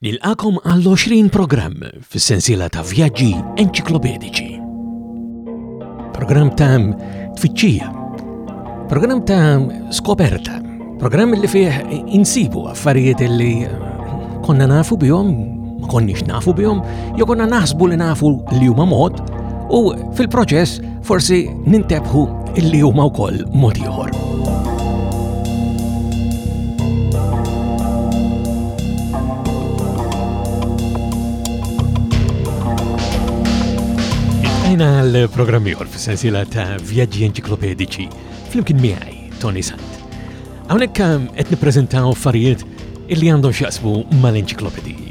Nilqakom għall-20 programm fis-sensiela ta' vjaġġi enċiklopedici. Programm ta' tfittxija, programm ta' skoperta, programm li fih insibu affarijiet li konna nafu bihom, ma konniex nafu bihom, jew konna naħsbu li nafu li huma mod, u fil-proċess Forsi nintebħu illi huma wkoll mod ieħor. Ejna l-programm ieħor fis-sensiela ta' vjaġġi enċiklopedici flimkien miegħi Tony Sant. Hawnhekk ehm, qed nippreżentaw affarijiet illi għandhom x'jaqsmu mal-enċiklopediji.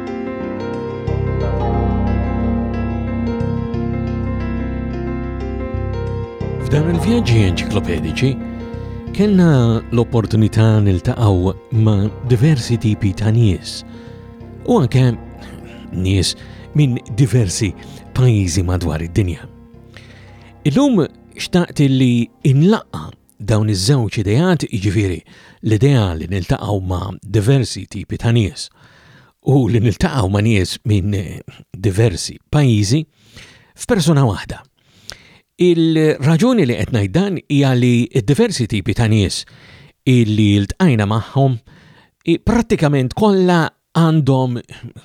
F'dawn il-vjaġġi enċiklopediċi kellna l-opportunità niltaqgħu ma' diversi tipi ta' nies u anke nies minn diversi pajjiżi madwar id-dinja. Illum xtaqt li inlaqqa Dawn iż-żewġ ideat, jiġifieri, l-idea li niltaqgħu ma' diversi tipi ta' nies u li niltaqgħu ma' nies minn diversi pajjiżi, f'persuna waħda. Il-raġuni li qed ngħid dan hija li d-diversi tipi ta' nies illi ltqajna magħhom prattikament kollha għandhom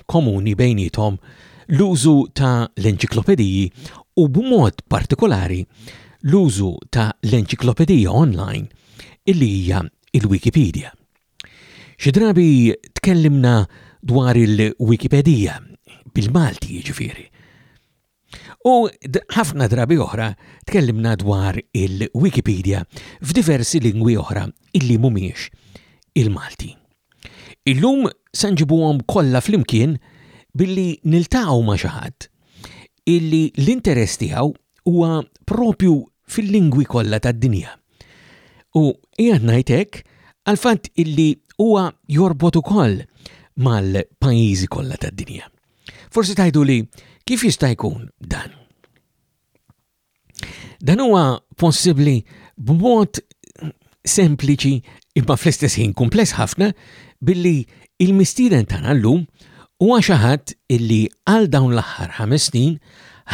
komuni bejniethom l-użu ta' l-enċiklopediji u b'mod partikolari l-użu ta' l-enċiklopedija online illi hija l-Wikipedija. Xi drabi tkellimna dwar il-Wikipedija, bil-Malti jiġifieri. U ħafna drabi oħra tkellimna dwar il-Wikipedia f'diversi lingwi oħra illi mhumiex il-Malti. Illum se nġibuhom kollha flimkien billi niltaqgħu ma' xi ħadd illi l-interess tiegħu huwa propju fil-lingwi kollha tad-dinja. U qiegħed ngħid hekk għall-fatt illi huwa jorbot ukoll mal-pajjiżi kollha tad-dinja. Forsi tajdu li kif jista' jkun dan? Dan huwa possibbli b'mod sempliċi imma fl-istess ħin kumpless ħafna billi il-mistieden tagħna llum huwa xi ħadd illi għal dawn l-aħħar ħames snin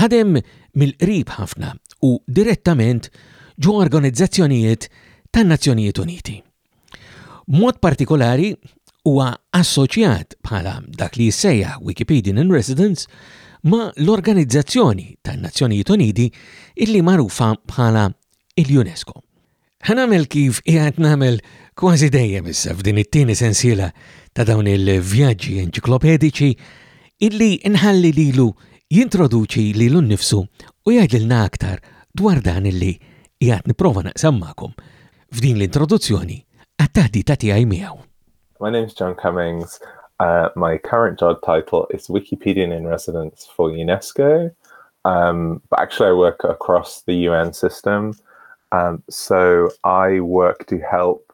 ħadem mill-qrib ħafna u direttament ġo organizzazzjonijiet tan-Nazzjonijiet Uniti. Mod partikolari, huwa assoċjat bħala dak li jissejjaħ Wikipedian in Residence ma' l-Organizzazzjoni tan-Nazzjonijiet Uniti illi magħrufa bħala il-UNESCO. Ħanamel kif qiegħed nagħmel kważi dejjem issa f'din it-tieni sensiela ta' dawn il-vjaġġi enċiklopediċi illi nħalli lilu jintroduċi lilu nnifsu u jgħidilna aktar dwar dan illi qiegħed nipprova naqsam magħkom f'din l-introduzzjoni għat-taħdita tiegħi miegħu. My name's John Cummings. Uh, my current job title is Wikipedian in Residence for UNESCO, um, but actually I work across the UN system. Um, so I work to help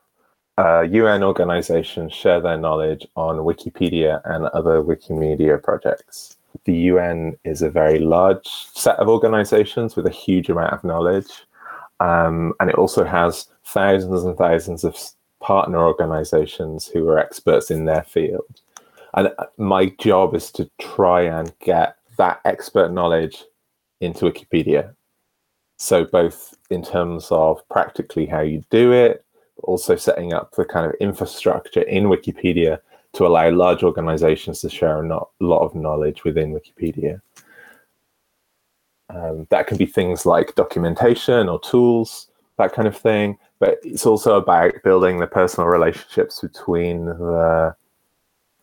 uh, UN organizations share their knowledge on Wikipedia and other Wikimedia projects. The UN is a very large set of organizations with a huge amount of knowledge, um, and it also has thousands and thousands of partner organizations who are experts in their field and uh, my job is to try and get that expert knowledge into Wikipedia. So both in terms of practically how you do it, but also setting up the kind of infrastructure in Wikipedia to allow large organizations to share a not, lot of knowledge within Wikipedia. Um, that can be things like documentation or tools, that kind of thing. But it's also about building the personal relationships between the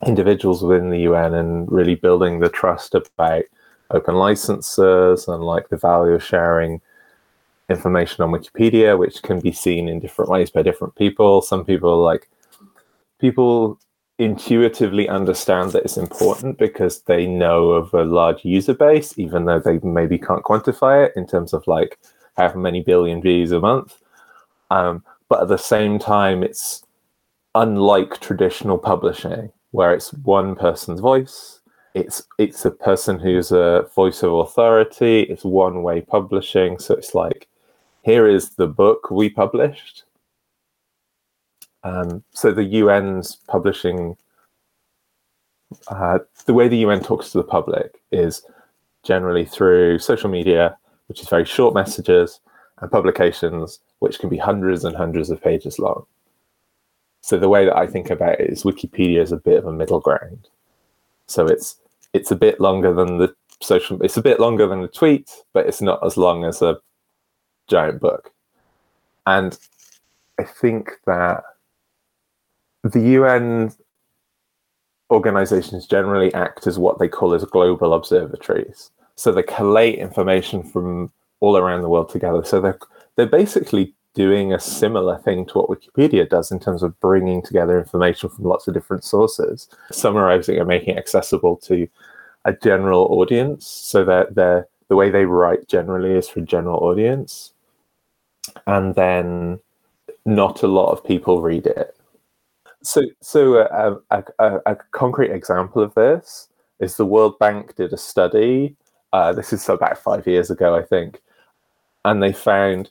individuals within the UN and really building the trust about open licenses and like the value of sharing information on Wikipedia, which can be seen in different ways by different people. Some people like people intuitively understand that it's important because they know of a large user base, even though they maybe can't quantify it in terms of like how many billion views a month. Um, but at the same time, it's unlike traditional publishing where it's one person's voice. It's it's a person who's a voice of authority. It's one way publishing, so it's like here is the book we published. Um, so the UN's publishing, uh, the way the UN talks to the public is generally through social media, which is very short messages, and publications, which can be hundreds and hundreds of pages long. So the way that I think about it is Wikipedia is a bit of a middle ground. So it's it's a bit longer than the social it's a bit longer than a tweet, but it's not as long as a giant book. And I think that the UN organizations generally act as what they call as global observatories. So they collate information from all around the world together. So they're they're basically doing a similar thing to what Wikipedia does in terms of bringing together information from lots of different sources, summarizing and making it accessible to a general audience so that they the way they write generally is for general audience. And then not a lot of people read it. So, so a, uh, a, a, a concrete example of this is the World Bank did a study. Uh, this is about five years ago, I think, and they found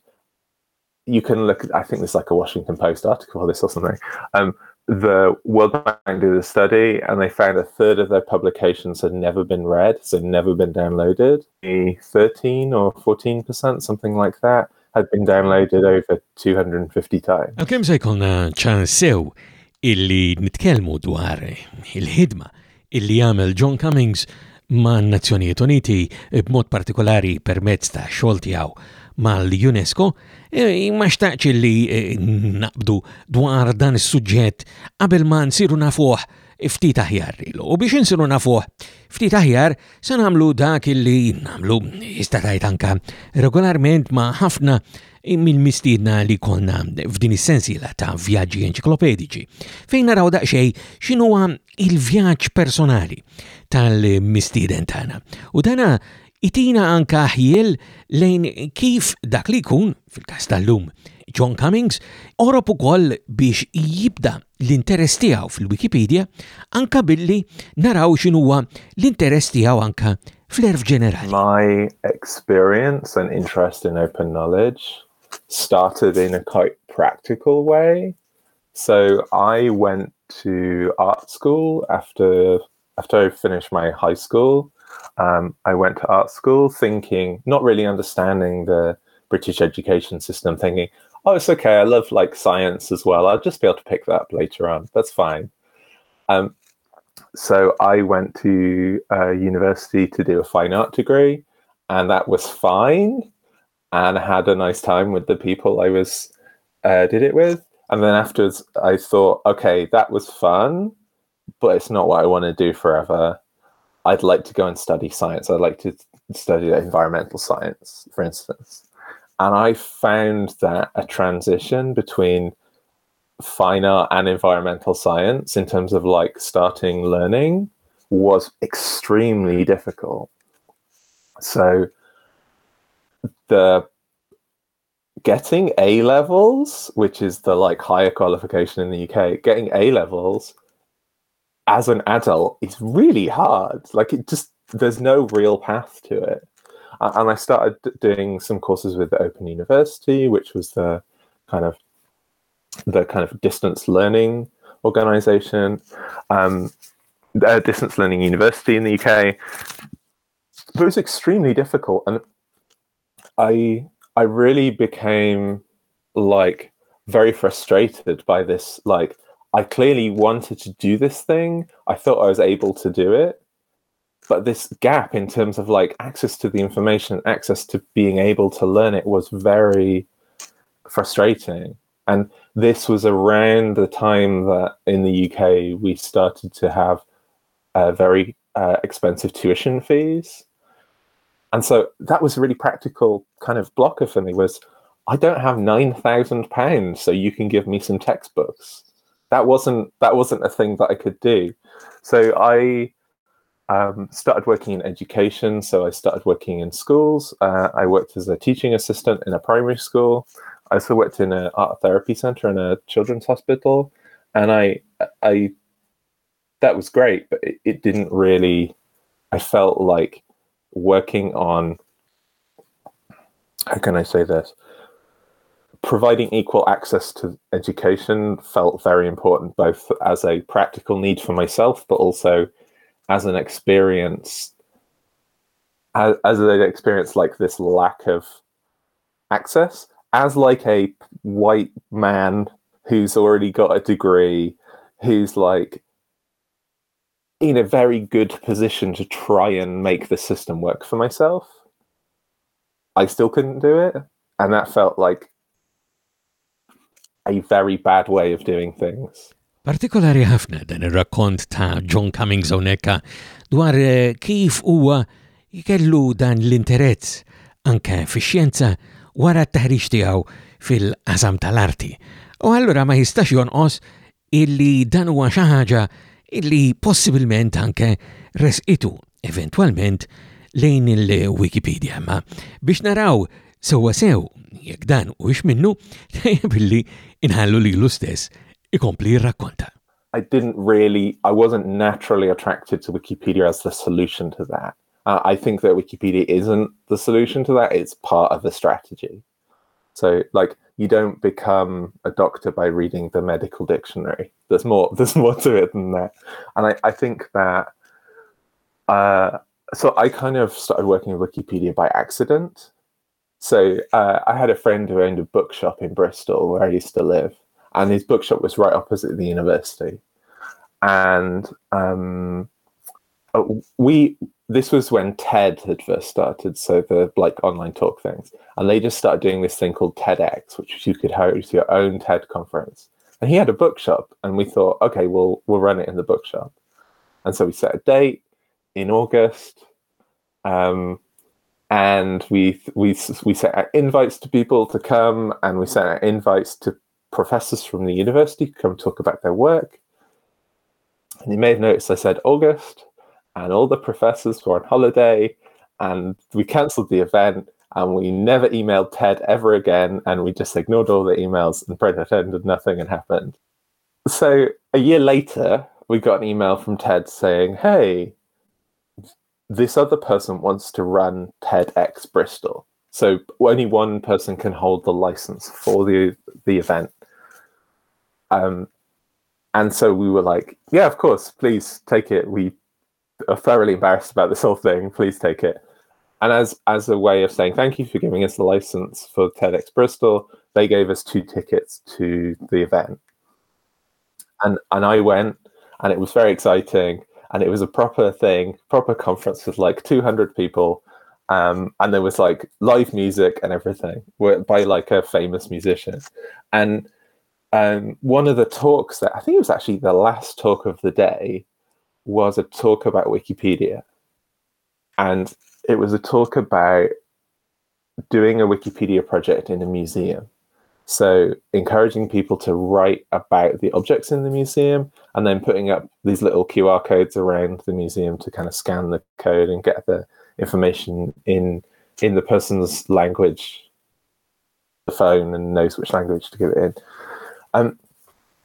you can look. At, I think there's like a Washington Post article on this or something. Um, the World Bank did a study, and they found a third of their publications had never been read, so never been downloaded. A 13 or 14 percent, something like that, has been downloaded over 250 times. Għakem se jkollna ċans sew illi nitkellmu dwar il-ħidma illi jagħmel John Cummings ma' Nazzjonijiet Uniti b'mod partikolari permezz ta' xogħol tiegħu mal-UNESCO, e, ma xtaqx illi e, naqbdu dwar dan is-suġġett qabel ma nsiru nafuh ftit aħjar lilu. U biex insiru nafuh ftit aħjar se nagħmlu dak li nagħmlu jista' tgħid anke regolarment ma' ħafna mill-mistiedna li konna f'din is-sensiela ta' vjaġġi enċiklopedici, fejn naraw daqsxejn x'inhuwa il-vjaġġ personali tal-mistieden tagħna. U dana itina anka ħjiel lejn kif dak li jkun, fil-kas tal-lum, John Cummings, orob ukoll biex jibda l-interess tiegħu fil-Wikipedia anka billi naraw x'inhuwa l-interess tiegħu anka fl-erf ġenerali. My experience and interest in open knowledge started in a quite practical way. So I went to art school after after I finished my high school. Um, I went to art school thinking, not really understanding the British education system, thinking, oh, it's okay. I love like science as well. I'll just be able to pick that up later on. That's fine. Um, so I went to uh, university to do a fine art degree, and that was fine. And I had a nice time with the people I was uh, did it with. And then afterwards, I thought, okay, that was fun, but it's not what I want to do forever. I'd like to go and study science. I'd like to study environmental science, for instance. And I found that a transition between fine art and environmental science in terms of like starting learning was extremely difficult. So the getting A levels, which is the like higher qualification in the UK, getting A levels as an adult it's really hard like it just there's no real path to it and i started doing some courses with open university which was the kind of the kind of distance learning organization um, a distance learning university in the uk but it was extremely difficult and i i really became like very frustrated by this like I clearly wanted to do this thing. I thought I was able to do it. But this gap in terms of like access to the information, access to being able to learn it was very frustrating. And this was around the time that in the UK we started to have uh, very uh, expensive tuition fees. And so that was a really practical kind of blocker for me was I don't have nine thousand pounds, so you can give me some textbooks that wasn't that wasn't a thing that I could do. So I um, started working in education. So I started working in schools. Uh, I worked as a teaching assistant in a primary school. I also worked in an art therapy center and a children's hospital, and I I that was great, but it, it didn't really. I felt like working on. How can I say this? providing equal access to education felt very important, both as a practical need for myself, but also as an experience, as, as an experience like this lack of access, as like a white man who's already got a degree, who's like in a very good position to try and make the system work for myself. I still couldn't do it. And that felt like a very bad way of doing things. Partikolari ħafna dan ir-rakkont ta' John Cummings hawnhekk dwar eh, kif huwa jkellu dan l-interess anke fix-xjenza wara t-taħriġ tiegħu fil-qasam tal-arti. U allura ma jistax jonqos illi dan huwa xi ħaġa illi possibilment anke resqitu eventwalment lejn il-Wikipedia, ma biex naraw sewwa sew jekk dan hux minnu billi inħallu lilu stess ikompli jirrakkonta. I didn't really, I wasn't naturally attracted to Wikipedia as the solution to that. Uh, I think that Wikipedia isn't the solution to that, it's part of the strategy. So, like, you don't become a doctor by reading the medical dictionary. There's more, there's more to it than that. And I, I think that, uh, so I kind of started working with Wikipedia by accident. So uh, I had a friend who owned a bookshop in Bristol where I used to live, and his bookshop was right opposite the university. And um, uh, we this was when TED had first started, so the like online talk things, and they just started doing this thing called TEDx, which you could host your own TED conference. And he had a bookshop, and we thought, okay, we'll we'll run it in the bookshop. And so we set a date in August. Um, and we we we sent out invites to people to come, and we sent out invites to professors from the university to come talk about their work. And you may have noticed I said August, and all the professors were on holiday, and we cancelled the event, and we never emailed Ted ever again, and we just ignored all the emails and pretended nothing had happened. So a year later, we got an email from Ted saying, "Hey, this other person wants to run TEDx Bristol. So only one person can hold the license for the the event. Um, and so we were like, yeah, of course, please take it. We are thoroughly embarrassed about this whole thing. Please take it. And as as a way of saying thank you for giving us the license for TEDx Bristol, they gave us two tickets to the event. And and I went, and it was very exciting and it was a proper thing, proper conference with like 200 people. Um, and there was like live music and everything by like a famous musician. And um, one of the talks that I think it was actually the last talk of the day was a talk about Wikipedia. And it was a talk about doing a Wikipedia project in a museum. So encouraging people to write about the objects in the museum and then putting up these little QR codes around the museum to kind of scan the code and get the information in in the person's language, the phone and knows which language to give it in. Um,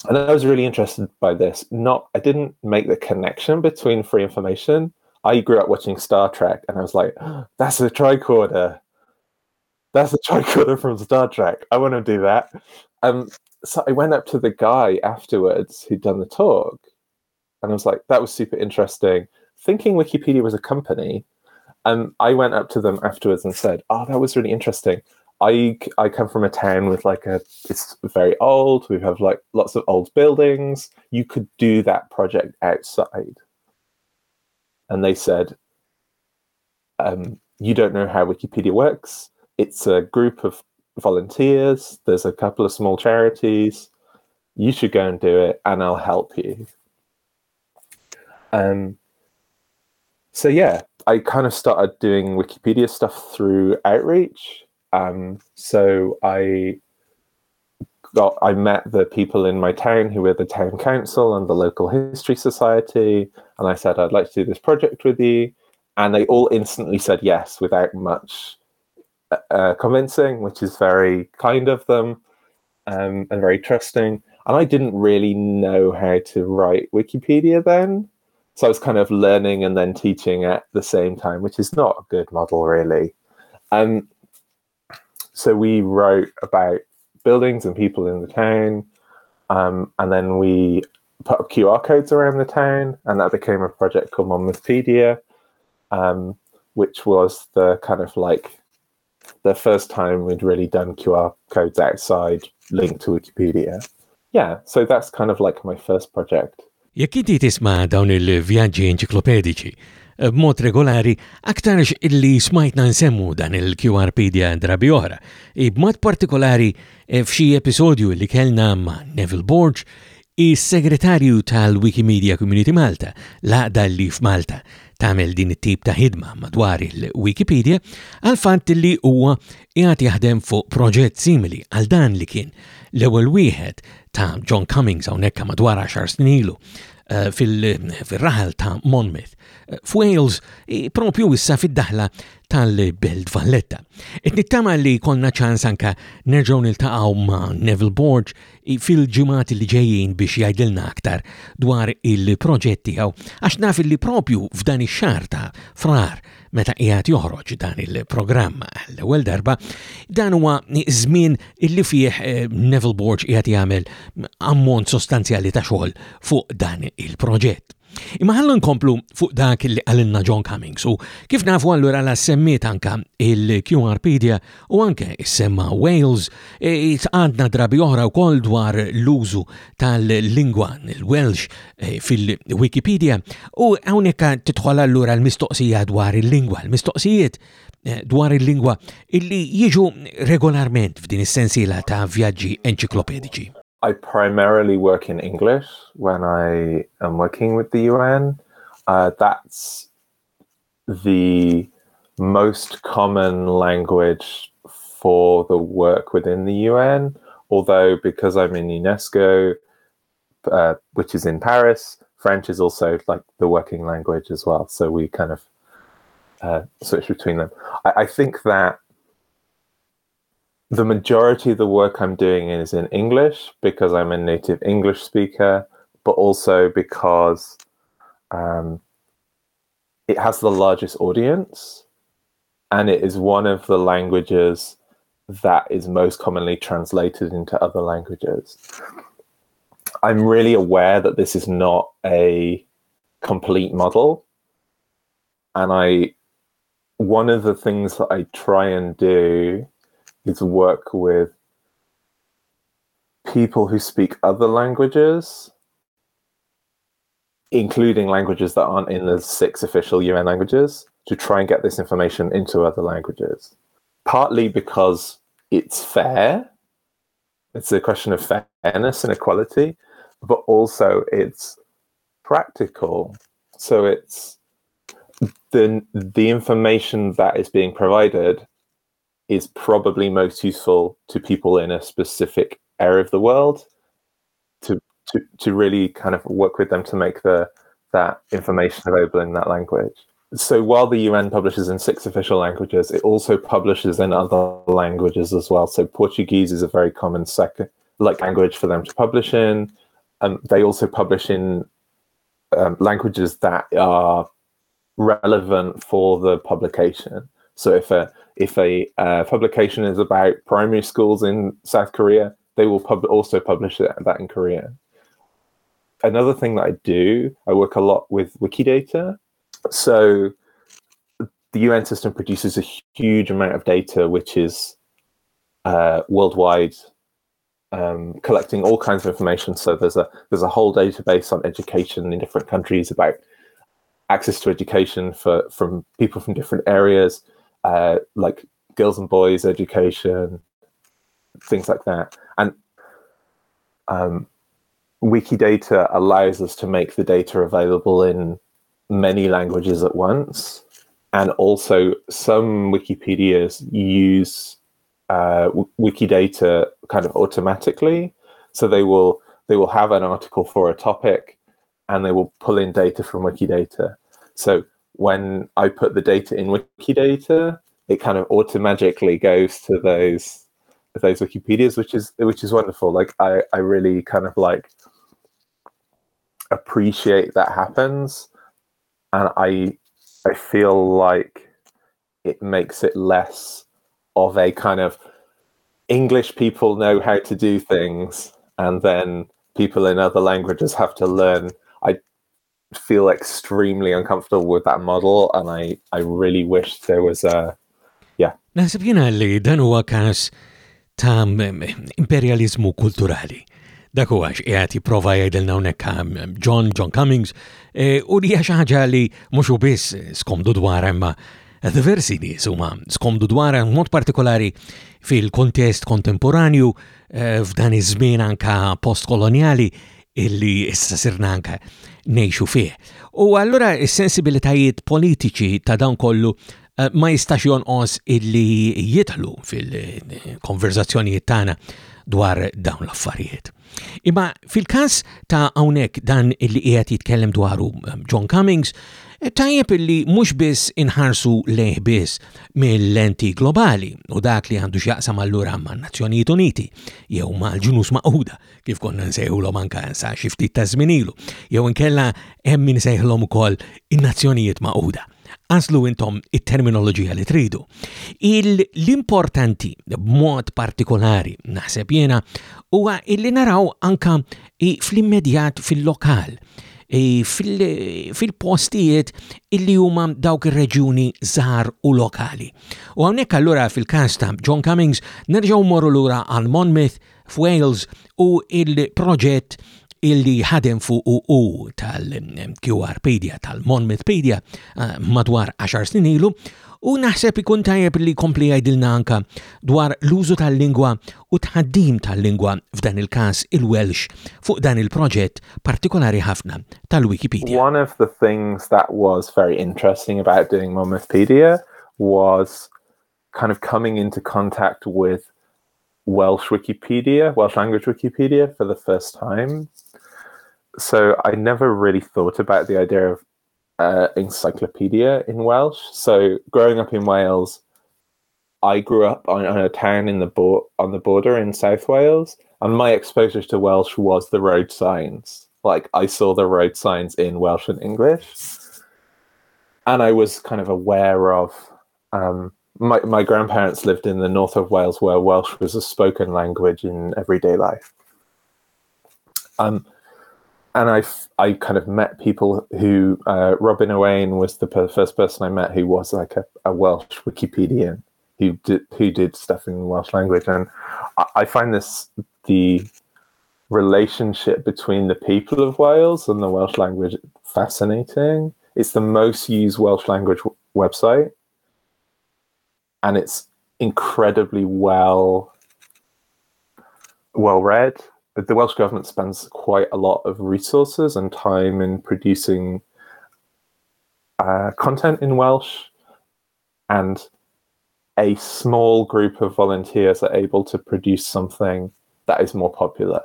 and I was really interested by this. Not I didn't make the connection between free information. I grew up watching Star Trek and I was like, that's the tricorder that's a tricorder from Star Trek. I want to do that. Um, so I went up to the guy afterwards who'd done the talk, and I was like, that was super interesting. Thinking Wikipedia was a company, and um, I went up to them afterwards and said, oh, that was really interesting. I, I come from a town with like a it's very old. We have like lots of old buildings. You could do that project outside. And they said, um, you don't know how Wikipedia works it's a group of volunteers. There's a couple of small charities. You should go and do it, and I'll help you. Um, so yeah, I kind of started doing Wikipedia stuff through outreach. Um, so I got I met the people in my town who were the town council and the local history society, and I said I'd like to do this project with you, and they all instantly said yes without much uh, convincing, which is very kind of them um, and very trusting. And I didn't really know how to write Wikipedia then. So I was kind of learning and then teaching at the same time, which is not a good model, really. Um, so we wrote about buildings and people in the town. Um, and then we put up QR codes around the town, and that became a project called Monmouthpedia, um, which was the kind of like the first time we'd really done QR codes outside linked to Wikipedia. Yeah, so that's kind of like my first project. Jekk inti tisma' dawn il-vjaġġi enċiklopedici, eh, b'mod regolari aktarx illi smajtna nsemmu dan il-QRpedia drabi oħra, b'mod partikolari eh, f'xi episodju li kellna ma' Neville Borg Is-Segretarju tal-Wikimedia Community Malta, l-għaqda li f'Malta tagħmel din it-tip ta' ħidma madwar il-Wikipedia, għal fatt li huwa qiegħed jaħdem fuq proġett simili għal dan li kien l-ewwel wieħed ta' John Cummings hawnhekk madwar għaxar snin ilu eh, fil-raħal ta' Monmouth eh, f'Wales eh, propju issa fid-daħla tal-Belt Valletta. Qed nittama li konna ċans anka nerġgħu niltaqgħu ma' Neville Borg fil-ġimgħat li ġejjin biex jgħidilna aktar dwar il-proġett tiegħu għax naf li propju f'dan ix-xahar ta' frar meta qiegħed joħroġ dan il-programm l-ewwel darba, dan huwa żmien illi fih eh, Neville Borg qiegħed jagħmel ammont sostanzjali ta' xogħol fuq dan il-proġett. Imma ħallu nkomplu fuq dak li għalinna John Cummings u kif nafu allura la semmiet anka il-QRpedia u anke semma Wales e, għadna drabi oħra wkoll dwar l-użu tal-lingwa l-Welsh e, fil-Wikipedia u hawnhekk tidħol allura l-mistoqsija dwar il-lingwa, l-mistoqsijiet e, dwar il-lingwa illi jiġu regolarment f'din is-sensiela ta' vjaġġi enċiklopedici. I primarily work in English when I am working with the UN. Uh, that's the most common language for the work within the UN. Although, because I'm in UNESCO, uh, which is in Paris, French is also like the working language as well. So we kind of uh, switch between them. I, I think that the majority of the work I'm doing is in English because I'm a native English speaker, but also because um, it has the largest audience and it is one of the languages that is most commonly translated into other languages. I'm really aware that this is not a complete model. And I, one of the things that I try and do is work with people who speak other languages, including languages that aren't in the six official UN languages, to try and get this information into other languages. Partly because it's fair, it's a question of fairness and equality, but also it's practical. So it's the the information that is being provided is probably most useful to people in a specific area of the world to to, to really kind of work with them to make the that information available in that language. So while the UN publishes in six official languages, it also publishes in other languages as well. So Portuguese is a very common second like language for them to publish in. Um, they also publish in um, languages that are relevant for the publication. So if a if a uh, publication is about primary schools in South Korea, they will pub- also publish that in Korea. Another thing that I do, I work a lot with Wikidata. So the UN system produces a huge amount of data, which is uh, worldwide, um, collecting all kinds of information. So there's a there's a whole database on education in different countries about access to education for from people from different areas uh, like girls and boys education, things like that. And um, Wikidata allows us to make the data available in many languages at once. And also, some Wikipedias use uh, Wikidata kind of automatically. So they will they will have an article for a topic, and they will pull in data from Wikidata. So when I put the data in Wikidata, it kind of automatically goes to those those Wikipedias, which is which is wonderful. Like I, I really kind of like appreciate that happens, and I I feel like it makes it less of a kind of English people know how to do things, and then people in other languages have to learn. I feel extremely uncomfortable with that model and I, I really wish there was a yeah. Nasib jina li dan huwa kas ta' imperjaliżmu kulturali. Dak huwa x'qiegħed jipprova jgħidilna hawnhekk John, John Cummings, e, u hija xi ħaġa li mhux u biss skomdu dwar imma diversi nies huma skomdu dwar mod partikolari fil-kontest kontemporanju e, f'dan iż-żmien anka postkolonjali illi issa sirna anka nejxu fih. U allura s-sensibilitajiet politiċi ta' dan kollu Eh, ma jistax jonqos illi jidħlu fil-konverzazzjonijiet tagħna dwar dawn l-affarijiet. Imma fil-każ ta' hawnhekk dan illi qiegħed jitkellem dwaru eh, John Cummings, eh, tajjeb illi mhux biss inħarsu lejh biss mill-lenti globali u dak li għandu x'jaqsam allura ma' Nazzjonijiet Uniti jew mal-ġnus maquda kif konna nsejħulhom anke sa xi ftit ta' żminilu jew inkella hemm min sejħlhom ukoll in-Nazzjonijiet Maquda. għażlu intom it-terminoloġija li tridu. L-importanti b'mod partikolari naħseb jiena huwa illi naraw anka fl-immedjat fil-lokal fil-postijiet illi huma dawk ir-reġjuni żgħar u lokali. U hawnhekk allura fil-każ ta' John Cummings nerġgħu morru lura għal Monmouth f'Wales u l-proġett illi ħadem fuq u tal-QRpedia, tal-Monmouthpedia eh, madwar 10 snin ilu u naħseb ikun tajjeb li kompli għajdilna anka dwar l-użu tal-lingwa u tħaddim tal-lingwa f'dan il-kas il-Welsh fuq dan il-proġett partikolari ħafna tal-Wikipedia. One of the things that was very interesting about doing Monmouthpedia was kind of coming into contact with Welsh Wikipedia, Welsh language Wikipedia for the first time. so I never really thought about the idea of uh, encyclopedia in Welsh. So growing up in Wales, I grew up on, on a town in the bo- on the border in South Wales, and my exposure to Welsh was the road signs. Like I saw the road signs in Welsh and English, and I was kind of aware of. Um, my my grandparents lived in the north of Wales, where Welsh was a spoken language in everyday life. Um, and I, I kind of met people who uh, Robin Owain was the per- first person I met who was like a, a, Welsh Wikipedian who did who did stuff in Welsh language, and I, I, find this the relationship between the people of Wales and the Welsh language fascinating. It's the most used Welsh language w- website, and it's incredibly well well read the Welsh government spends quite a lot of resources and time in producing uh, content in Welsh, and a small group of volunteers are able to produce something that is more popular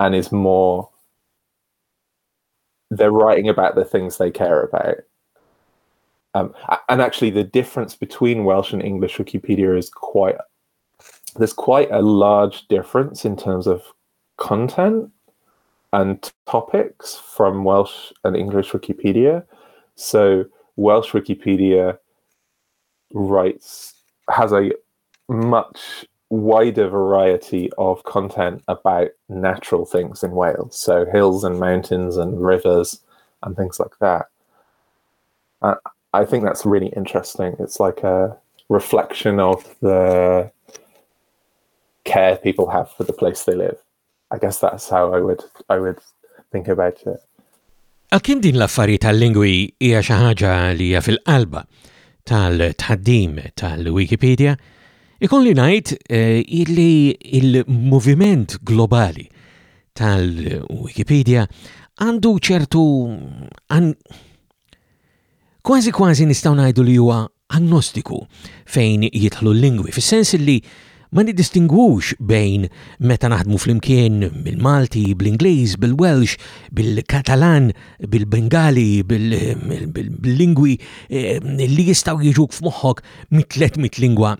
and is more. They're writing about the things they care about. Um, and actually, the difference between Welsh and English Wikipedia is quite there's quite a large difference in terms of content and topics from Welsh and English Wikipedia. So Welsh Wikipedia writes has a much wider variety of content about natural things in Wales, so hills and mountains and rivers and things like that. Uh, I think that's really interesting. It's like a reflection of the care people have for the place they live. I guess that's how I would, I would think about it. Għalkemm din l-affari tal-lingwi hija xi ħaġa li hija fil-qalba tal-tħaddim tal-Wikipedia, ikolli ngħid eh, illi il-moviment globali tal-Wikipedia għandu ċertu Kważi kważi nistgħu ngħidu li huwa agnostiku fejn jidħlu l-lingwi, fis-sens li ma niddistingwux bejn meta naħdmu flimkien bil-Malti, bl-Ingliż, bil-Welsh, bil-Katalan, bil-Bengali, bil-lingwi eh, li jistgħu jiġuk f'moħħok mit-300 lingwa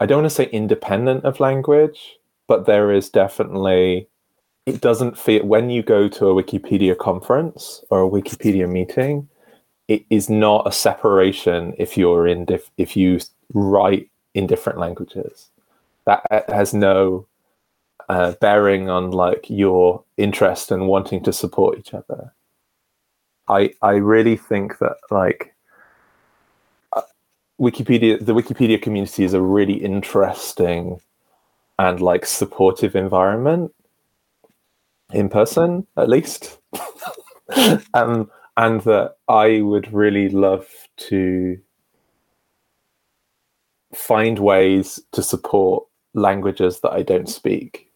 I don't want to say independent of language, but there is definitely, it doesn't feel, when you go to a Wikipedia conference or a Wikipedia meeting, it is not a separation if you're in, dif- if you write in different languages. That has no uh, bearing on like your interest and in wanting to support each other. I I really think that like uh, Wikipedia, the Wikipedia community is a really interesting and like supportive environment in person, at least. um, and that I would really love to find ways to support languages that I don't speak,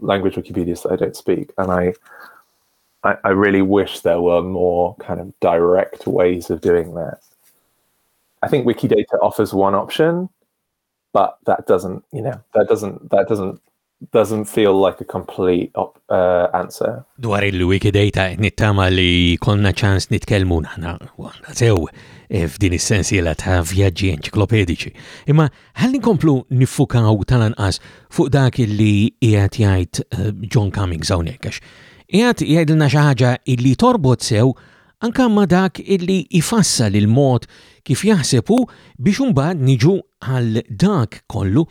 language Wikipedias that I don't speak, and I, I, I really wish there were more kind of direct ways of doing that. I think Wikidata offers one option, but that doesn't, you know, that doesn't that doesn't doesn't feel like a complete op, uh, answer. Dwar il-Wikidata nittama li konna ċans nitkelmu naħna, sew eh, f'din is-sensiela ta' vjaġġi enċiklopedici. Imma Ħalli nkomplu niffukaw tal-anqas fuq dak li qiegħed jgħid eh, John Cummings hawnhekk għax qiegħed jgħidilna xi ħaġa illi torbot sew anke ma' dak illi jfassal il-mod kif jaħseb hu biex imbagħad niġu għal dak kollu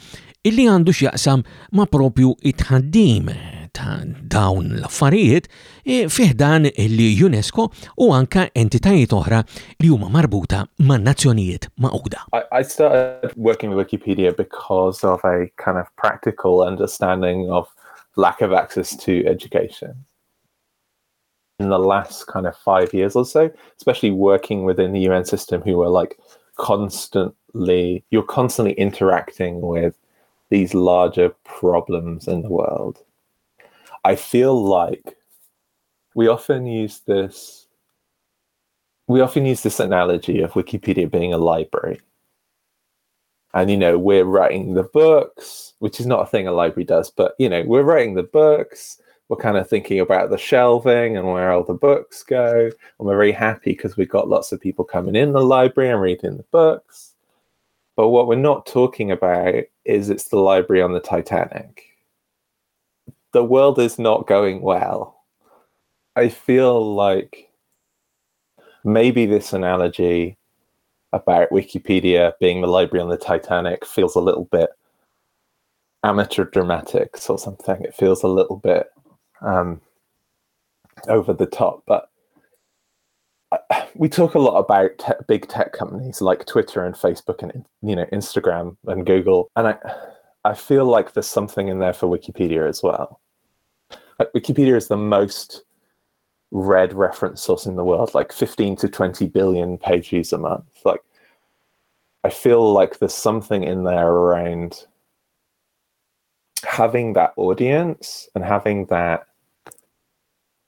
illi għandu x'jaqsam ma' propju it-tħaddim ta' dawn l-affarijiet e, fiħdan illi unesco u anka entitajiet oħra li huma marbuta ma' nazzjonijiet I, I started working with Wikipedia because of a kind of practical understanding of lack of access to education. in the last kind of five years or so, especially working within the UN system, who are like constantly, you're constantly interacting with these larger problems in the world. I feel like we often use this. We often use this analogy of Wikipedia being a library. And, you know, we're writing the books, which is not a thing a library does, but, you know, we're writing the books, we're kind of thinking about the shelving and where all the books go. And we're very happy because we've got lots of people coming in the library and reading the books. But what we're not talking about is it's the library on the Titanic. The world is not going well. I feel like maybe this analogy about Wikipedia being the library on the Titanic feels a little bit amateur dramatics or something. It feels a little bit um, over the top. But we talk a lot about te- big tech companies like Twitter and Facebook and you know Instagram and Google, and I I feel like there's something in there for Wikipedia as well. Like Wikipedia is the most read reference source in the world, like 15 to 20 billion page views a month. Like I feel like there's something in there around having that audience and having that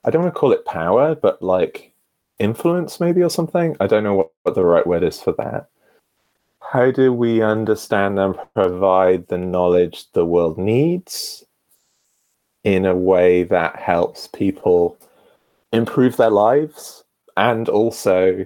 I don't want to call it power, but like influence maybe or something. I don't know what, what the right word is for that. How do we understand and provide the knowledge the world needs in a way that helps people improve their lives and also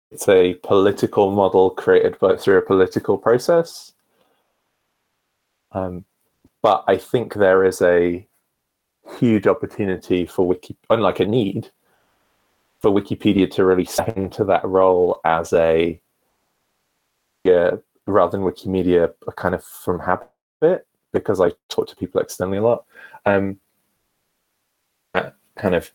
it's a political model created by, through a political process. Um, but I think there is a huge opportunity for Wiki, unlike a need, for Wikipedia to really step into that role as a, yeah, rather than Wikimedia, a kind of from habit, because I talk to people externally a lot. Um, that kind of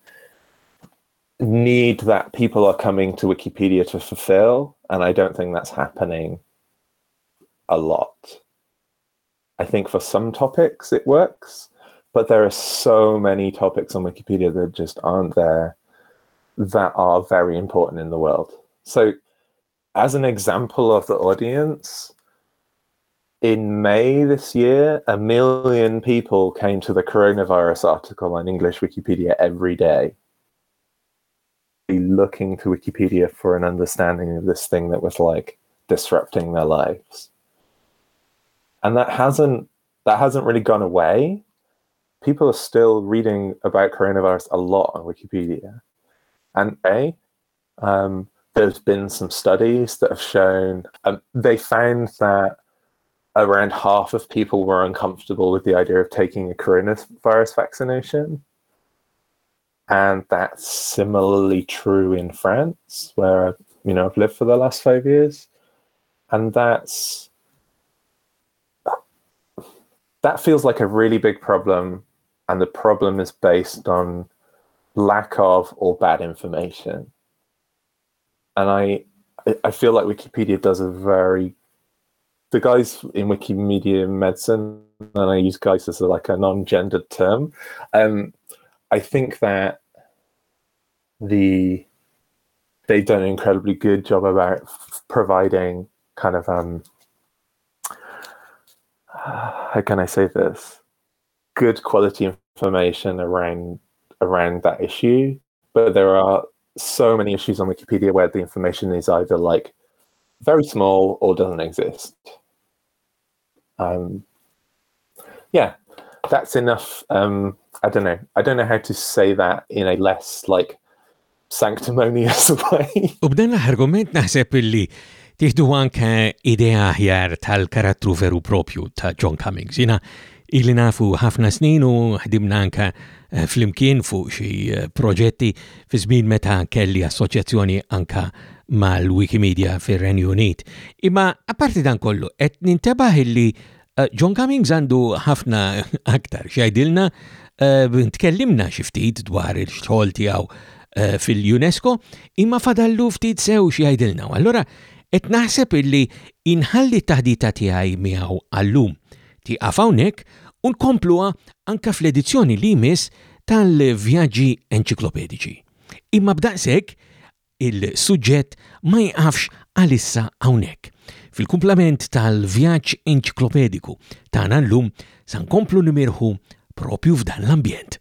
need that people are coming to Wikipedia to fulfill, and I don't think that's happening a lot. I think for some topics it works, but there are so many topics on Wikipedia that just aren't there that are very important in the world. So, as an example of the audience, in May this year, a million people came to the coronavirus article on English Wikipedia every day. Looking to Wikipedia for an understanding of this thing that was like disrupting their lives. And that hasn't that hasn't really gone away. People are still reading about coronavirus a lot on Wikipedia. And A, um, there's been some studies that have shown um, they found that around half of people were uncomfortable with the idea of taking a coronavirus vaccination. And that's similarly true in France, where you know I've lived for the last five years. And that's that feels like a really big problem. And the problem is based on lack of or bad information. And I I feel like Wikipedia does a very the guys in Wikimedia Medicine, and I use guys as a, like a non-gendered term. Um, I think that the they've done an incredibly good job about f- providing kind of um, how can I say this? Good quality information around around that issue, but there are so many issues on Wikipedia where the information is either like very small or doesn't exist. Um, yeah, that's enough. Um, I don't know. I don't know how to say that in a less like Sanctum Ernia Subaj. U b'dan l-argument naħseb illi tiħdu anke idea aħjar tal-karattru veru propju ta' John Cummings. Jina illi nafu ħafna snin u ħdimna anka eh, fl-imkien fuq xi eh, proġetti fi żmien meta kelli assoċjazzjoni anka mal-Wikimedia fir-Renju Unit. Imma apparti dan kollu qed nintebaħ illi Eh, John Cummings għandu ħafna aktar xajdilna, eh, tkellimna xiftit dwar il-xogħol tiegħu eh, fil-UNESCO, imma fadallu ftit sew xajdilna. Allora, et naħseb illi inħalli taħdita tiegħi miegħu għallum. Tiqaf hawnhekk u nkompluha anka fl-edizzjoni li jmiss tal-vjaġġi enċiklopedici. Imma b'daqshekk Il-suġġett ma jieqafx għal issa hawnhekk. Fil-kumplament tal-vjaġġ enċiklopediku tagħna llum sa nkomplu nimirħu propju f'dan l-ambjent.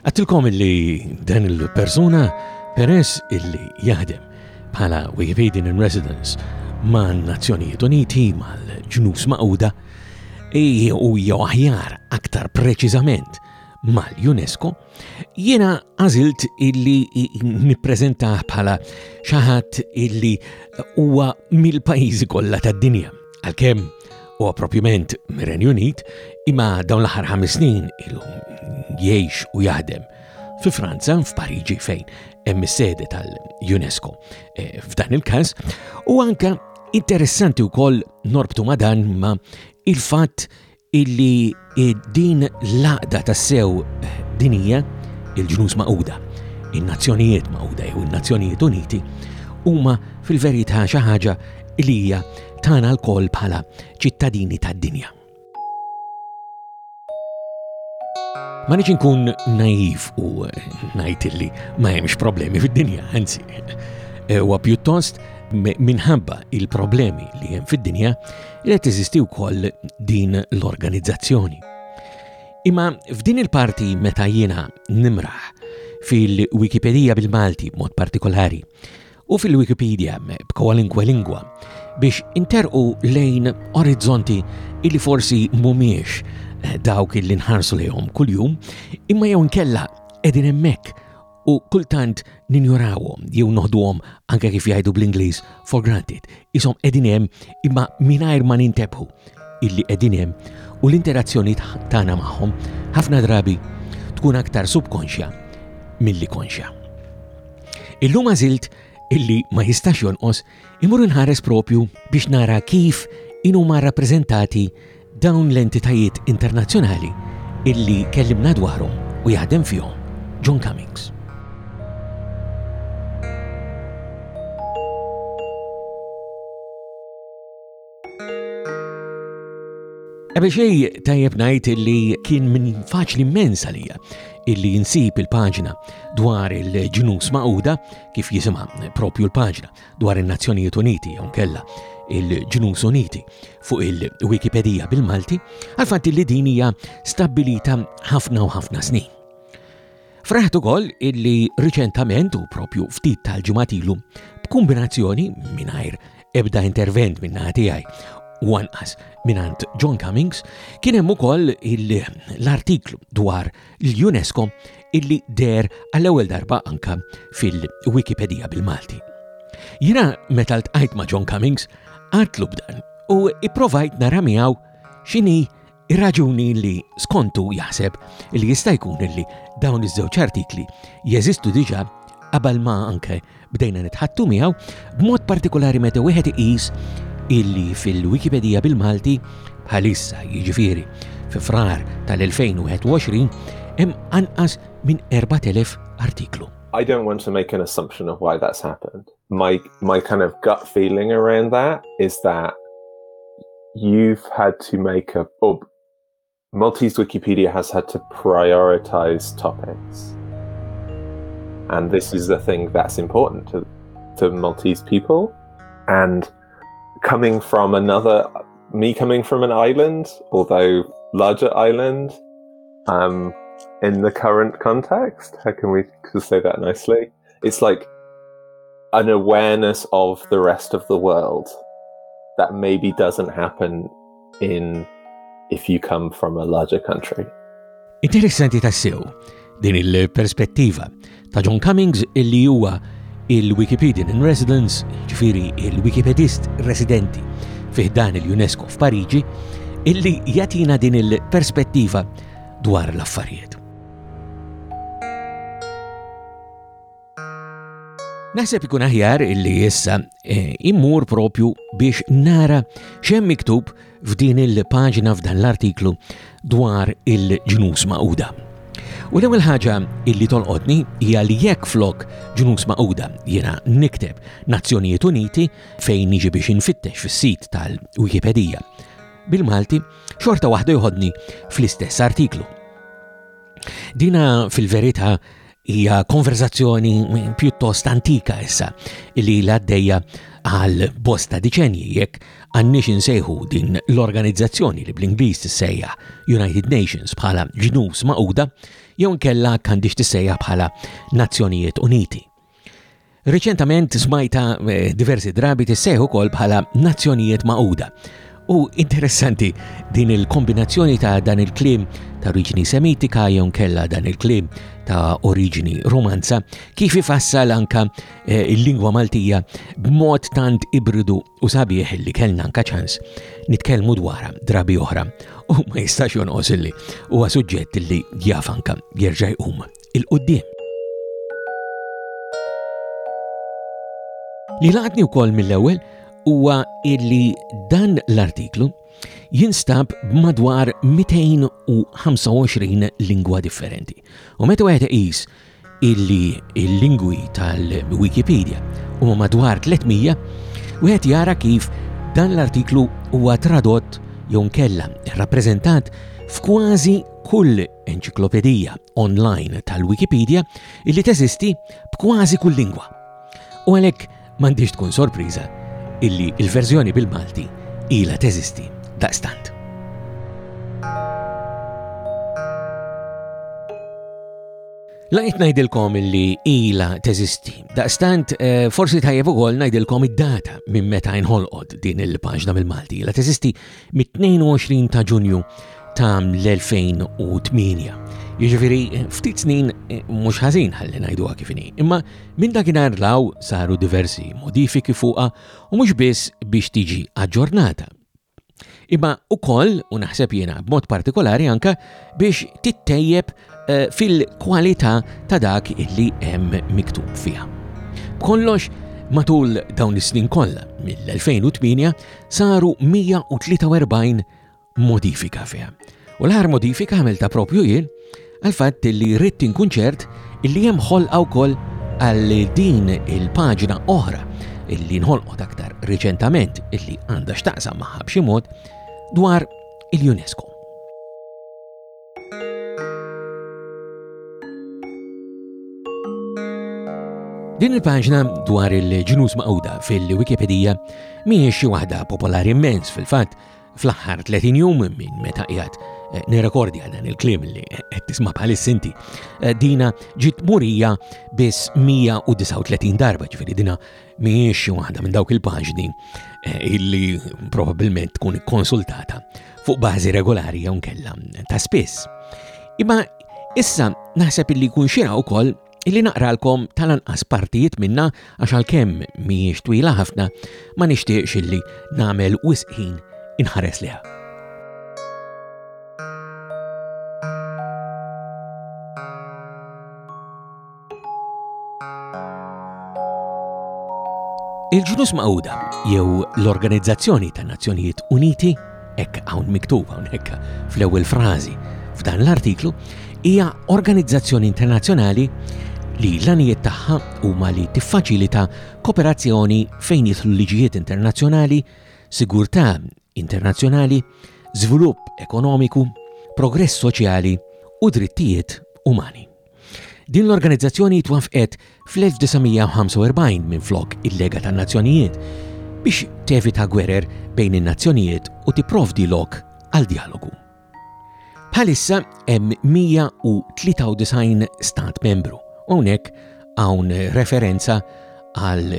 Għattilkom illi dan il-persuna peress illi jaħdem bħala Wikipedian in Residence ma' Nazzjonijiet Uniti mal-ġnus maquda u jew aħjar aktar preċiżament mal-UNESCO, jiena għażilt illi nippreżentah bħala xaħat illi huwa mill-pajjiżi kollha tad-dinja. Għalkemm u għapropjament mir-Renju Unit, imma dawn l-aħħar ħames snin ilu jgħix u jaħdem fi Franza, f'Pariġi fejn hemm is-sede tal-UNESCO eh, f'dan il-każ, u anka interessanti wkoll norbtu ma' dan ma' il-fatt illi din l-għaqda tassew dinjija, il-Ġnus Magħquda, in-Nazzjonijiet Magħquda jew in-Nazzjonijiet Uniti, huma fil-verità xi ħaġa li hija tagħna lkoll bħala ċittadini tad-dinja. Ma nix nkun naiv u ngħid illi ma hemmx problemi fid-dinja, anzi. Huwa pjuttost minħabba il-problemi li hemm fid-dinja li qed teżisti wkoll din l-organizzazzjoni. Imma f'din il-parti meta jiena nimraħ fil-Wikipedija bil-Malti b'mod partikolari u fil-Wikipedia b'kwalinkwe lingwa biex interqu lejn orizzonti illi forsi mumiex eh, dawk illi nħarsu lejhom kuljum, imma jew nkella qegħdin hemmhekk u kultant ninjorawhom jew noħduhom anke kif jgħidu bl-Ingliż for granted, ishom qegħdin hemm imma mingħajr ma nintebħu illi qegħdin hemm u l-interazzjoni tagħna magħhom ħafna drabi tkun aktar subkonxja milli konxja. Illum għażilt illi ma jistax jonqos Immur inħares propju biex nara kif inhuma rappreżentati dawn l-entitajiet internazzjonali illi kellimna dwarhom u jaħdem fihom John Cummings. Ebbe xej tajjeb najt li kien minn faċli immens għalija illi jinsib il-paġna dwar il-ġnus maquda kif jisimha propju l-paġna dwar in-Nazzjonijiet Uniti jew kella il-ġnus uniti fuq il-Wikipedija bil-Malti għal fatt li din hija stabbilita ħafna u ħafna snin. Fraħt ukoll illi riċentament u propju ftit tal-ġimgħat ilu b'kombinazzjoni mingħajr ebda intervent minn tiegħi u anqas minant John Cummings kien hemm ukoll l-artiklu dwar l-UNESCO illi der għall-ewwel darba anka fil-Wikipedia bil-Malti. Jina meta ltqajt ma' John Cummings għatlu b'dan u ipprovajt nara miegħu x'inhi Ir-raġuni li skontu jaħseb li jista' jkun li dawn iż-żewġ artikli jeżistu diġà qabel ma anke bdejna nitħattu miegħu, b'mod partikolari meta wieħed iqis illi fil-Wikipedija bil-Malti bħalissa jiġifieri fi frar tal-2021 hemm anqas minn 4000 artiklu. I don't want to make an assumption of why that's happened. My my kind of gut feeling around that is that you've had to make a Maltese Wikipedia has had to prioritize topics. And this is the thing that's important to, to Maltese people. And coming from another, me coming from an island, although larger island, um, in the current context, how can we say that nicely? It's like an awareness of the rest of the world that maybe doesn't happen in if you come from a larger country. Interessanti tassew din il-perspettiva ta' John Cummings illi huwa il-Wikipedian in Residence, ġifiri il-Wikipedist residenti fih dan il-UNESCO f'Pariġi, illi jatina din il-perspettiva dwar l-affarijiet. Naħseb ikun aħjar illi issa eh, immur propju biex nara xem miktub f'din il-paġna f'dan l-artiklu dwar il-ġnus ma'uda. U l-ewwel ħaġa illi tolqotni hija li jekk flok ġnus maquda jiena nikteb Nazzjonijiet Uniti fejn niġi biex infittex fis-sit tal-Wikipedija bil-Malti xorta waħda joħodni fl-istess artiklu. Dina fil-verità hija konverzazzjoni pjuttost antika issa li l-għaddejja għal bosta diċenji jekk għannix insejħu din l-organizzazzjoni li bl-Ingliż tissejja United Nations bħala ġnus maquda jew nkella għandix tissejja bħala Nazzjonijiet Uniti. Riċentament smajta eh, diversi drabi tisseħ ukoll bħala Nazzjonijiet Magħquda. U interessanti din il-kombinazzjoni ta' dan il-klim ta' oriġini semitika jew kella dan il-klim ta' oriġini romanza kif ifassal anka eh, il-lingwa Maltija b'mod tant ibridu u sabiħ li kellna anka ċans nitkellmu dwarha drabi oħra u ma jistax jonqos illi huwa suġġett li jaf anka jerġa' jqum il-qudiem. Li laqtni wkoll mill-ewwel huwa illi dan l-artiklu jinstab madwar 225 lingwa differenti. U meta wieħed iqis illi il-lingwi tal-Wikipedia huma madwar 300, wieħed jara kif dan l-artiklu huwa tradott jew kella rappreżentat f'kważi kull Enċiklopedija online tal-Wikipedia illi teżisti b'kważi kull lingwa. U għalhekk m'għandix tkun sorpriża illi il-verżjoni bil-Malti ila teżisti daqstant. Laqit najdilkom illi ila teżisti. Daqstant, eh, forsi tajjeb ukoll najdilkom id-data minn meta jinħolqod din il-paġna mill-Malti. Ila teżisti mit-22 ta' Ġunju ta' l-2008. Jiġifieri ftit snin eh, mhux ħażin ħalli ngħiduha kif inhi, imma minn dakinhar law saru diversi modifiki fuqha u mhux biss biex tiġi aġġornata. Imma ukoll u naħseb jiena b'mod partikolari anka biex tittejjeb eh, fil-kwalità ta' dak illi hemm miktub fiha. B'kollox, matul dawn is-snin kollha mill-2008 saru 143 modifika fiha. U l-ħar modifika għamilta propju jien għal-fatt li rrid inkun ċert illi hemm ħolqa wkoll għal din il-paġna oħra illi nħolqot aktar reċentament illi għandha x'taqsam magħha b'xi mod dwar il-UNESCO. Din il-paġna dwar il-ġnus maqawda fil-Wikipedija mhijiex xi waħda popolari immens fil-fatt fl-aħħar 30 jum minn meta qiegħed eh, nirrekordja dan il-klim li qed tisma' bħaliss inti. Eh, dina ġiet murija biss 139 darba, ġifieri dina mhijiex xi waħda minn dawk il-paġni eh, illi probabbilment tkun ikkonsultata fuq bażi regolari jew kella ta' spiss. Imma issa naħseb illi jkun xira wkoll illi naqralkom tal-anqas partijiet minna għax għalkemm mhijiex twila ħafna ma nixtieqx illi nagħmel wisqin inħares liha. Il-ġnus maqda jew l-Organizzazzjoni tan Nazzjonijiet Uniti, hekk hawn miktuba hawnhekk fl-ewwel frażi f'dan l-artiklu, hija organizzazzjoni internazzjonali li l-anijiet tagħha huma li tiffaċilita kooperazzjoni fejn jidħlu liġijiet internazzjonali, sigurtà internazzjonali, żvilupp ekonomiku, progress soċjali u drittijiet umani. Din l-organizzazzjoni twaffqet fl-1945 minn flok il-Lega tan-Nazzjonijiet biex tevita gwerer bejn in-nazzjonijiet u tipprovdi lok għal djalogu. Bħalissa hemm 193 stat membru u hawnhekk hawn referenza għal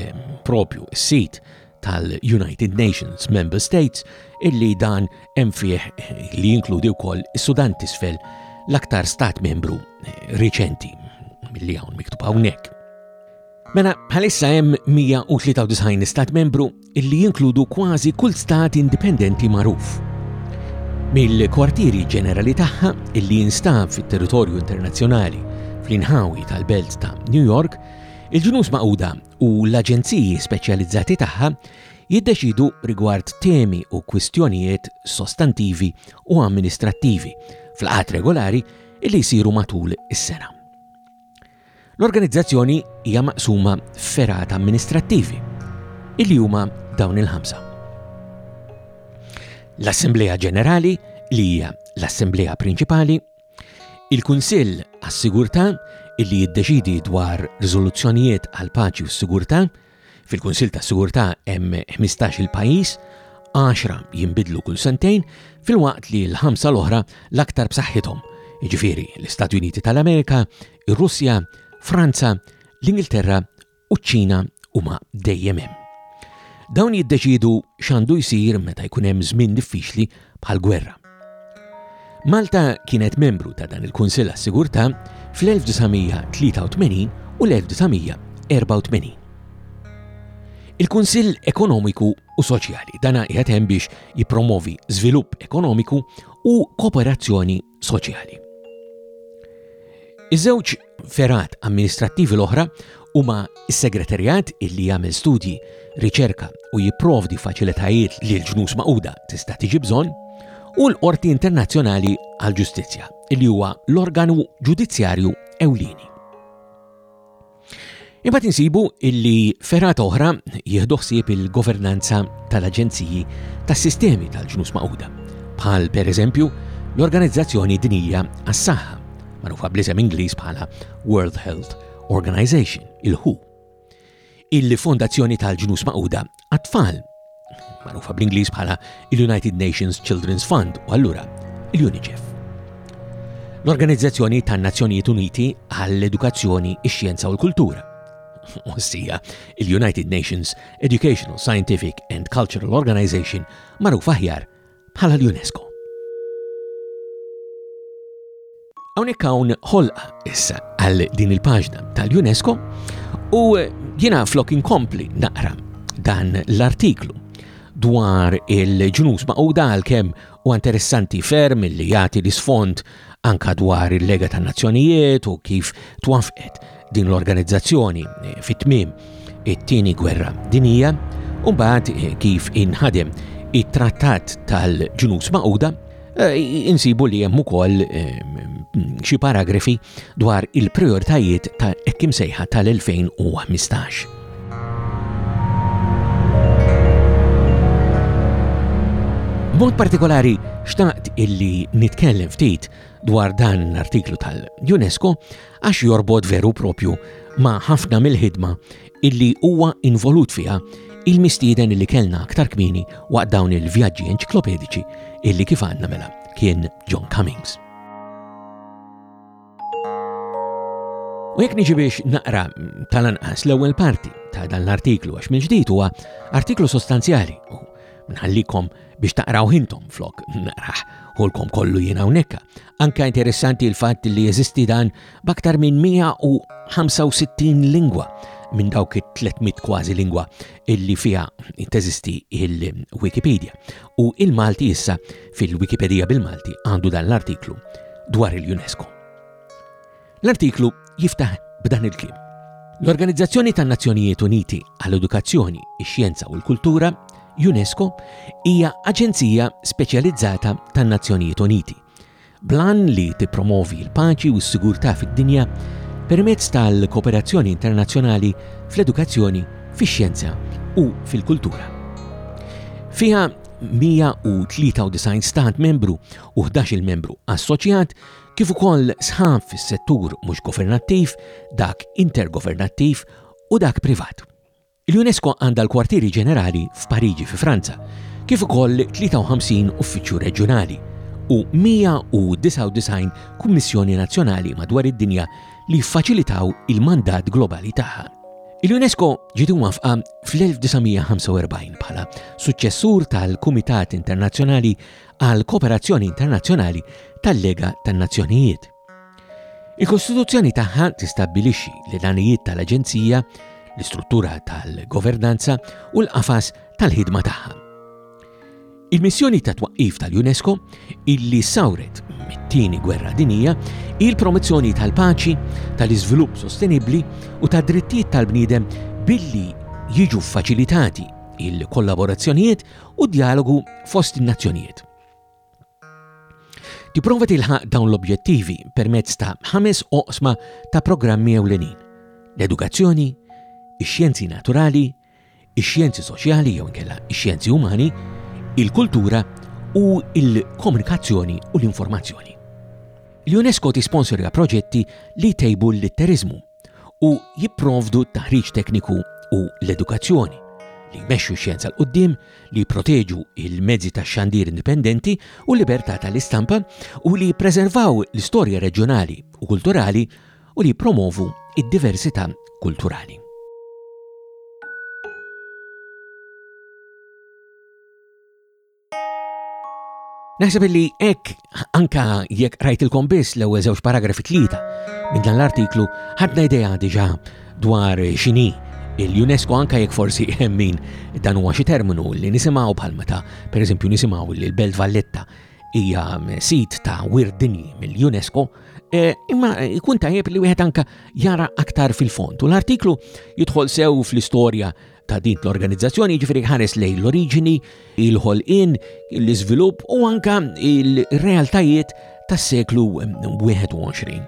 propju s-sit tal-United Nations Member States illi dan hemm fih li jinkludi wkoll is-Sudan tisfel l-aktar stat membru riċenti li hawn miktub hawnhekk. Mela bħalissa hemm 193 stat membru illi jinkludu kważi kull stat indipendenti magħruf. Mill-kwartieri ġenerali tagħha illi jinstab fit-territorju internazzjonali fl-inħawi tal-belt ta' New York, il-ġnus maquda u l-aġenziji speċjalizzati tagħha jiddeċidu rigward temi u kwistjonijiet sostantivi u amministrattivi fl-qagħad regolari li jsiru matul is-sena. L-organizzazzjoni hija maqsuma f'ferat amministrattivi, illi huma dawn il-ħamsa. L-Assemblea Ġenerali, li hija l-Assemblea Prinċipali, Il-Kunsill għas-Sigurtà, illi jiddeċiedi dwar riżoluzzjonijiet għall-paċi u s-sigurtà, fil-Kunsill tas-Sigurtà hemm ħmistax-il pajjiż, għaxra jinbidlu kull sentejn, filwaqt li l-ħamsa l-oħra l-aktar b'saħħithom, jiġifieri l-Istati Uniti tal-Amerika, ir-Russja, Franza, l-Ingilterra u ċ-Ċina huma dejjem hemm. Dawn jiddeċiedu x'għandu jsir meta jkun hemm żmien diffiċli bħal gwerra. Malta kienet membru ta' dan il-Kunsill għas-Sigurtà fl-1983 u l-1984. Il-Kunsill Ekonomiku u Soċjali dana qiegħed hemm biex jippromovi żvilupp ekonomiku u kooperazzjoni soċjali. Iż-żewġ ferat amministrattivi l-oħra huma s-segretarjat illi jagħmel studji, riċerka u jipprovdi faċilitajiet li l-ġnus maquda tista' tiġi bżonn, u l-Qorti Internazzjonali għall-Ġustizzja, illi huwa l-organu ġudizzjarju ewlieni. Imbagħad insibu illi fergħat oħra jieħdu ħsieb il-governanza tal-aġenziji tas-sistemi tal-ġnus maquda, bħal pereżempju l-Organizzazzjoni Dinija għas-Saħħa, magħrufa bl-isem Ingliż bħala World Health Organization, il-WHO. Il-Fondazzjoni tal-Ġnus Maquda għat-tfal, magħrufa bl-Ingliż bħala l-United Nations Children's Fund u allura l-UNICEF. L-Organizzazzjoni tan-Nazzjonijiet Uniti għall-Edukazzjoni, ix-Xjenza u l-Kultura. Ossija, il-United Nations Educational, Scientific and Cultural Organization magħruf aħjar bħala l-UNESCO. Hawnhekk hawn ħolqa issa għal din il-paġna tal-UNESCO u jiena flok inkompli naqra dan l-artiklu dwar il-ġnus ma' u dal kem u interessanti ferm li jagħti l-isfond anka dwar il-Lega tan-Nazzjonijiet u kif twaffqet din l-organizzazzjoni eh, fit-tmiem it-tieni gwerra dinija, u mbagħad eh, kif inħadem it-trattat tal-ġnus maquda, eh, insibu li hemm ukoll xi paragrafi dwar il-prioritajiet ta' ekkim sejħa tal-2015. B'mod partikolari, xtaqt illi nitkellem ftit dwar dan l-artiklu tal-UNESCO għax jorbot veru propju ma' ħafna mill-ħidma illi huwa involut fiha il-mistieden illi kellna aktar kmini waqt dawn il-vjaġġi enċiklopedici illi kif għandna mela kien John Cummings. U jekk niġi biex naqra tal-anqas l-ewwel parti ta' dan l-artiklu għax minn ġdid huwa artiklu sostanzjali u nħallikom biex taqraw hintom flok naqraħ ħolkom kollu jiena hawnhekk. Anka interessanti l-fatt li jeżisti dan b'aktar minn 165 lingwa minn dawk it-300 kważi lingwa illi fiha teżisti il-Wikipedia. u il-Malti issa fil-Wikipedija bil-Malti għandu dan l-artiklu dwar il-UNESCO. L-artiklu jiftaħ b'dan il-klim. L-Organizzazzjoni tan-Nazzjonijiet Uniti għall-Edukazzjoni, ix-Xjenza u l-Kultura, UNESCO, hija aġenzija speċjalizzata tan-Nazzjonijiet Uniti Bl-għan li tippromovi l-paċi u s-sigurtà fid-dinja permezz tal-kooperazzjoni internazzjonali fl-edukazzjoni, fix-xjenza u fil-kultura. Fiha 193 stat membru u 11-il membru assoċjat kif ukoll sħab fis-settur mhux governattiv, dak intergovernattiv u dak privat. Il-UNESCO għandha l-kwartieri ġenerali f'Pariġi fi Franza, kif ukoll 53 uffiċċju reġjunali u 199 kummissjoni nazzjonali madwar id-dinja li jiffaċilitaw il-mandat globali tagħha. Il-UNESCO ġiet imwaffqa fl-1945 bħala suċċessur tal-Kumitat Internazzjonali għall-Kooperazzjoni Internazzjonali tal-Lega tan-Nazzjonijiet. Il-Kostituzzjoni tagħha tistabbilixxi li l-għanijiet tal-Aġenzija, l-istruttura tal-governanza u l-qafas tal-ħidma tagħha. Il-missjoni ta' twaqqif tal-UNESCO, illi sawret mit-tieni gwerra dinija, hi l-promozzjoni tal-paċi, tal-iżvilupp sostenibbli u tad-drittijiet tal-bniedem billi jiġu faċilitati il-kollaborazzjonijiet u d-dialogu fost in-nazzjonijiet. Tipprova tilħaq dawn l-objettivi permezz ta' ħames oqsma ta' programmi ewlenin: l-edukazzjoni, ix-xjenzi naturali, ix-xjenzi soċjali jew inkella ix-xjenzi umani, il-kultura u l-komunikazzjoni u l-informazzjoni. L-UNESCO tisponsorja proġetti li jtejbu l-litteriżmu u jipprovdu t-taħriġ tekniku u l-edukazzjoni li jmexxu x-xjenza l qudiem li jipproteġu il-mezzi ta' xandir indipendenti u l-libertà tal-istampa u li jippreservaw l-istorja reġjonali u kulturali u li jippromovu id-diversità kulturali. Naħseb li hekk anka jekk rajtilkom biss l-ewwel żewġ paragrafi tlieta minn dan l-artiklu ħadna idea diġà dwar xini il-UNESCO anka jekk forsi hemmin dan huwa xi terminu li nisimgħu bħal meta pereżempju nisimgħu li l-Belt Valletta hija sit ta' wirt dinji mill-UNESCO e, imma jkun tajjeb li wieħed anka jara aktar fil-fond u l-artiklu jidħol sew fl-istorja ta' din l-organizzazzjoni jiġifieri ħares lejn l-oriġini, il-ħolqien, l-iżvilupp u anka il-realtajiet tas-seklu 21.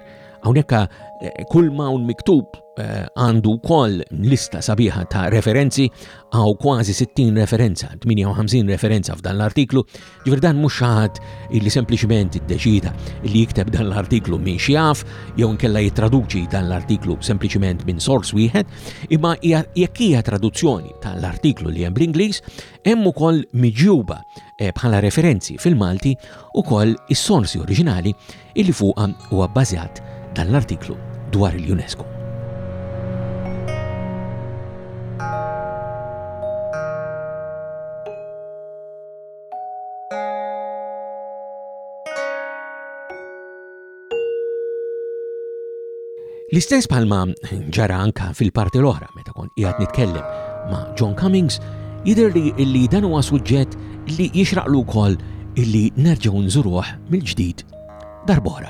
Hawnhekk eh, kull ma un miktub eh, għandu wkoll lista sabiħa ta' referenzi għaw kważi 60 referenza, 58 referenza f'dan l-artiklu, Ġifier dan mhux xi ħadd li sempliċement iddeċida li jikteb dan l-artiklu minn xi jaf jew inkella jittraduċi dan l-artiklu sempliċement minn sors wieħed, imma jekk hija traduzzjoni tal-artiklu li hemm bl-Ingliż, hemm ukoll miġjuba eh, bħala referenzi fil-Malti ukoll is-sorsi oriġinali illi fuqha huwa bbażjat dan l-artiklu dwar il-UNESCO. L-istess palma ġara anka fil-parti l-oħra meta kon qiegħed nitkellem ma' John Cummings, jidher li illi dan huwa suġġett li jixraqlu wkoll illi nerġgħu nżuruh mill-ġdid darbora.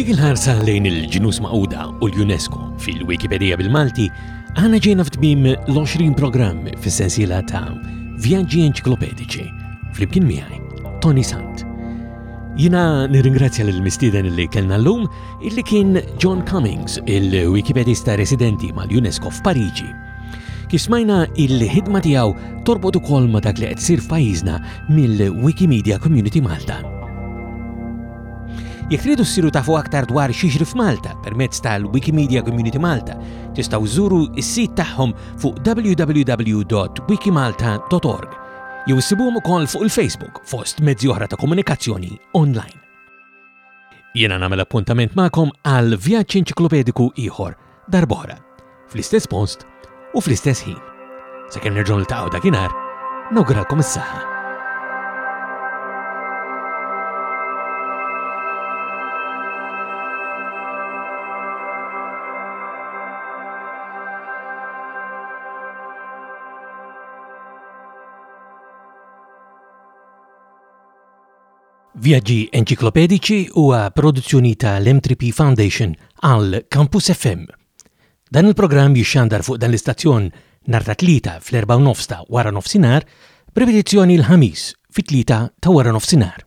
Dik il-ħarsa lejn il-ġinus maquda u l-UNESCO fil-Wikipedia bil-Malti għana ġejna f'tmim l-20 programm fis-sensiela ta' vjaġġi enċiklopedici fl-imkien miegħi Tony Sant. Jina nirringrazzja l-mistieden li kellna l-lum illi kien John Cummings, il-Wikipedista residenti mal-UNESCO f'Pariġi. Kif smajna il-ħidma tiegħu torbot ukoll ma dak li qed sir f'pajjiżna mill-Wikimedia Community Malta. Jekk tridu ssiru tafu aktar dwar xixri f'Malta permezz tal-Wikimedia Community Malta, tistgħu żuru s-sit tagħhom fuq www.wikimalta.org jew issibuhom ukoll fuq il-Facebook fost mezzi oħra ta' komunikazzjoni online. Jiena nagħmel appuntament magħkom għal vjaġġ enċiklopediku ieħor darb'oħra, fl-istess post u fl-istess ħin. Sakemm nerġgħu niltaqgħu dakinhar, nawguralkom is-saħħa. Vjaġġi Enċiklopediċi huwa produzzjoni ta' l-M3P Foundation għal Campus FM. Dan il-programm jixxandar fuq dan l-istazzjon nhar ta' tlieta fl-erba' u nofs ta' wara nofsinhar, b'ripetizzjoni l-Ħamis fit-tlieta ta' wara nofsinhar.